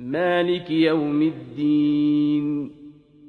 مالك يوم الدين